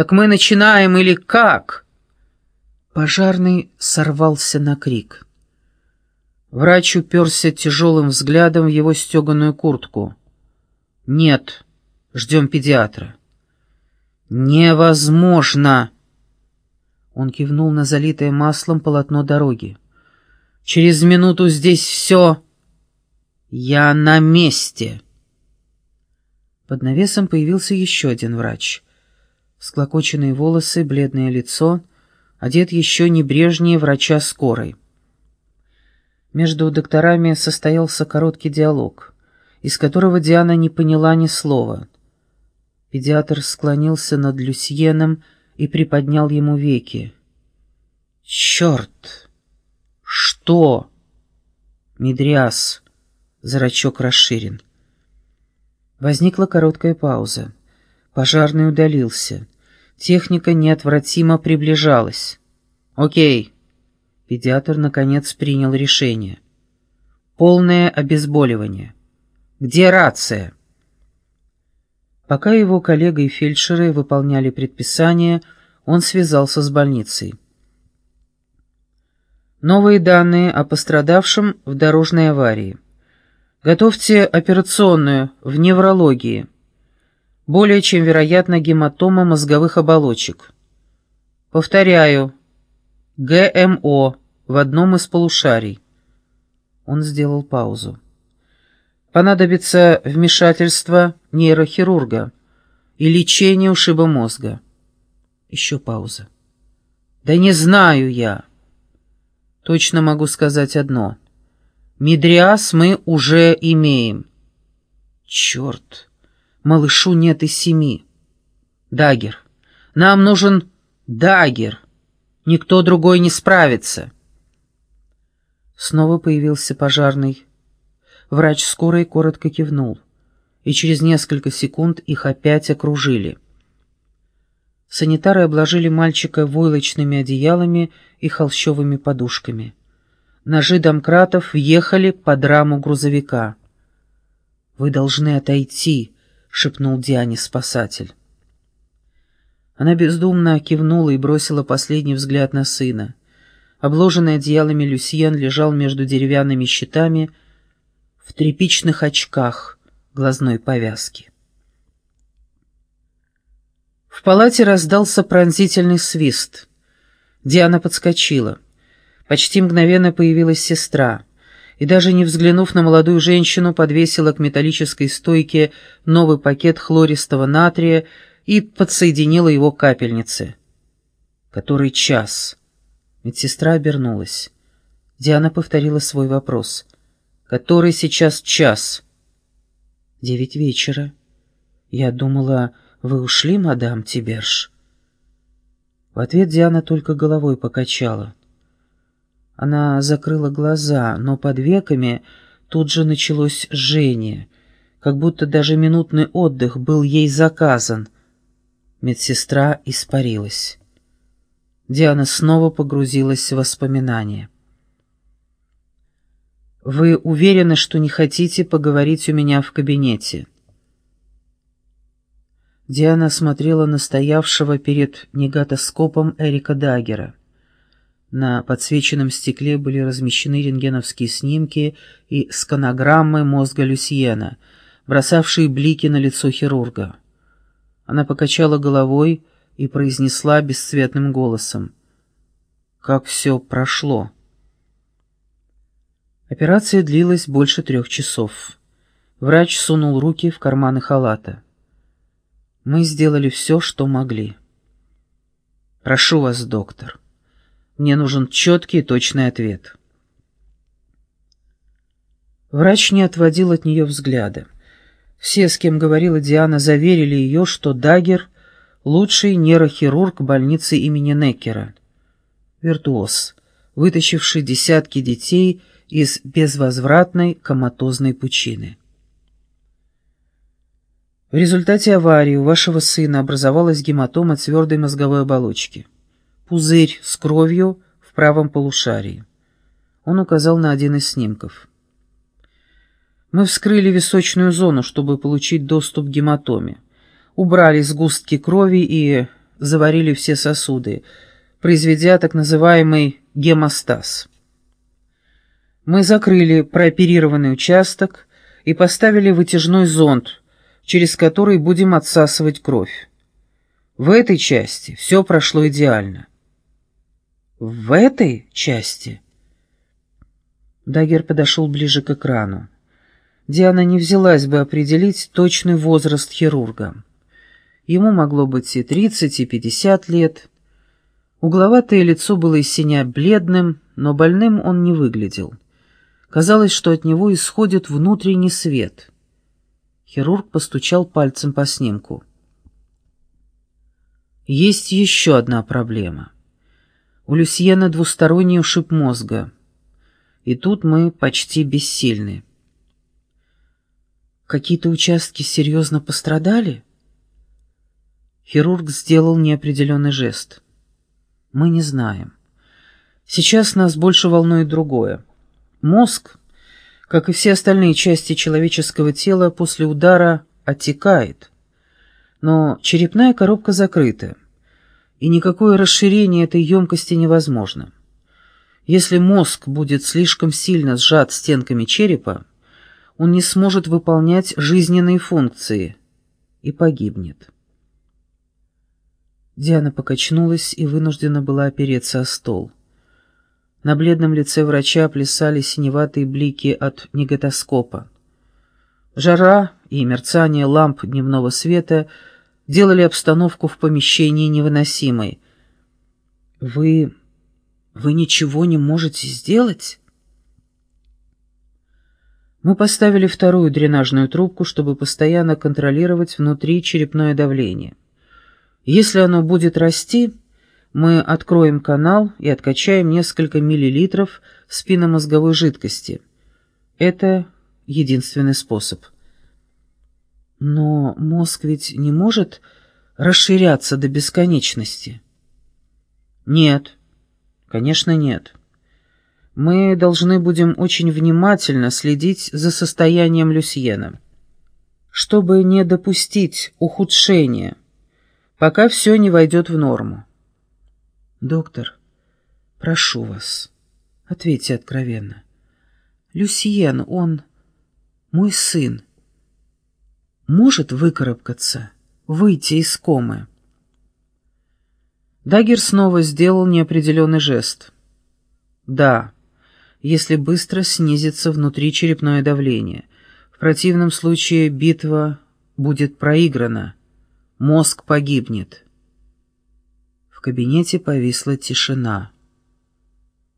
Так мы начинаем или как?» Пожарный сорвался на крик. Врач уперся тяжелым взглядом в его стеганую куртку. «Нет, ждем педиатра». «Невозможно!» Он кивнул на залитое маслом полотно дороги. «Через минуту здесь все...» «Я на месте!» Под навесом появился еще один врач. Склокоченные волосы, бледное лицо, одет еще небрежнее врача скорой. Между докторами состоялся короткий диалог, из которого Диана не поняла ни слова. Педиатр склонился над Люсьеном и приподнял ему веки. «Черт! Что?» «Медриас!» Зрачок расширен. Возникла короткая пауза. Пожарный удалился. Техника неотвратимо приближалась. «Окей». Педиатр, наконец, принял решение. «Полное обезболивание. Где рация?» Пока его коллега и фельдшеры выполняли предписание, он связался с больницей. Новые данные о пострадавшем в дорожной аварии. Готовьте операционную в неврологии. Более чем вероятно гематома мозговых оболочек. Повторяю, ГМО в одном из полушарий. Он сделал паузу. Понадобится вмешательство нейрохирурга и лечение ушиба мозга. Еще пауза. Да не знаю я. Точно могу сказать одно. Медриас мы уже имеем. Черт, малышу нет и семи. Дагер. Нам нужен Дагер. Никто другой не справится. Снова появился пожарный. Врач скорой коротко кивнул, и через несколько секунд их опять окружили. Санитары обложили мальчика войлочными одеялами и холщовыми подушками. Ножи домкратов въехали под раму грузовика. «Вы должны отойти», — шепнул Диане спасатель. Она бездумно кивнула и бросила последний взгляд на сына. Обложенный одеялами Люсьен лежал между деревянными щитами в тряпичных очках глазной повязки. В палате раздался пронзительный свист. Диана подскочила. Почти мгновенно появилась сестра и даже не взглянув на молодую женщину, подвесила к металлической стойке новый пакет хлористого натрия и подсоединила его к капельнице. «Который час?» Медсестра обернулась. Диана повторила свой вопрос. «Который сейчас час?» «Девять вечера. Я думала, вы ушли, мадам Тиберш?» В ответ Диана только головой покачала. Она закрыла глаза, но под веками тут же началось жжение, как будто даже минутный отдых был ей заказан — Медсестра испарилась. Диана снова погрузилась в воспоминания. «Вы уверены, что не хотите поговорить у меня в кабинете?» Диана смотрела на стоявшего перед негатоскопом Эрика Даггера. На подсвеченном стекле были размещены рентгеновские снимки и сканограммы мозга Люсьена, бросавшие блики на лицо хирурга. Она покачала головой и произнесла бесцветным голосом. «Как все прошло?» Операция длилась больше трех часов. Врач сунул руки в карманы халата. «Мы сделали все, что могли». «Прошу вас, доктор. Мне нужен четкий и точный ответ». Врач не отводил от нее взгляда. Все, с кем говорила Диана, заверили ее, что Дагер — лучший нейрохирург больницы имени Неккера. Виртуоз, вытащивший десятки детей из безвозвратной коматозной пучины. В результате аварии у вашего сына образовалась гематома твердой мозговой оболочки. Пузырь с кровью в правом полушарии. Он указал на один из снимков. Мы вскрыли височную зону, чтобы получить доступ к гематоме. Убрали сгустки крови и заварили все сосуды, произведя так называемый гемостаз. Мы закрыли прооперированный участок и поставили вытяжной зонд, через который будем отсасывать кровь. В этой части все прошло идеально. В этой части? Дагер подошел ближе к экрану. Диана не взялась бы определить точный возраст хирурга. Ему могло быть и 30, и 50 лет. Угловатое лицо было из синя бледным, но больным он не выглядел. Казалось, что от него исходит внутренний свет. Хирург постучал пальцем по снимку. Есть еще одна проблема. У Люсьена двусторонний ушиб мозга. И тут мы почти бессильны. Какие-то участки серьезно пострадали? Хирург сделал неопределенный жест. Мы не знаем. Сейчас нас больше волнует другое. Мозг, как и все остальные части человеческого тела, после удара оттекает. Но черепная коробка закрыта, и никакое расширение этой емкости невозможно. Если мозг будет слишком сильно сжат стенками черепа, он не сможет выполнять жизненные функции и погибнет. Диана покачнулась и вынуждена была опереться о стол. На бледном лице врача плясали синеватые блики от неготоскопа. Жара и мерцание ламп дневного света делали обстановку в помещении невыносимой. «Вы... вы ничего не можете сделать?» Мы поставили вторую дренажную трубку, чтобы постоянно контролировать внутри черепное давление. Если оно будет расти, мы откроем канал и откачаем несколько миллилитров спинномозговой жидкости. Это единственный способ. Но мозг ведь не может расширяться до бесконечности. Нет, конечно нет. Мы должны будем очень внимательно следить за состоянием Люсьена, чтобы не допустить ухудшения, пока все не войдет в норму. «Доктор, прошу вас, ответьте откровенно. Люсьен, он мой сын. Может выкарабкаться, выйти из комы?» Дагер снова сделал неопределенный жест. «Да, если быстро снизится внутричерепное давление. В противном случае битва будет проиграна, мозг погибнет». В кабинете повисла тишина.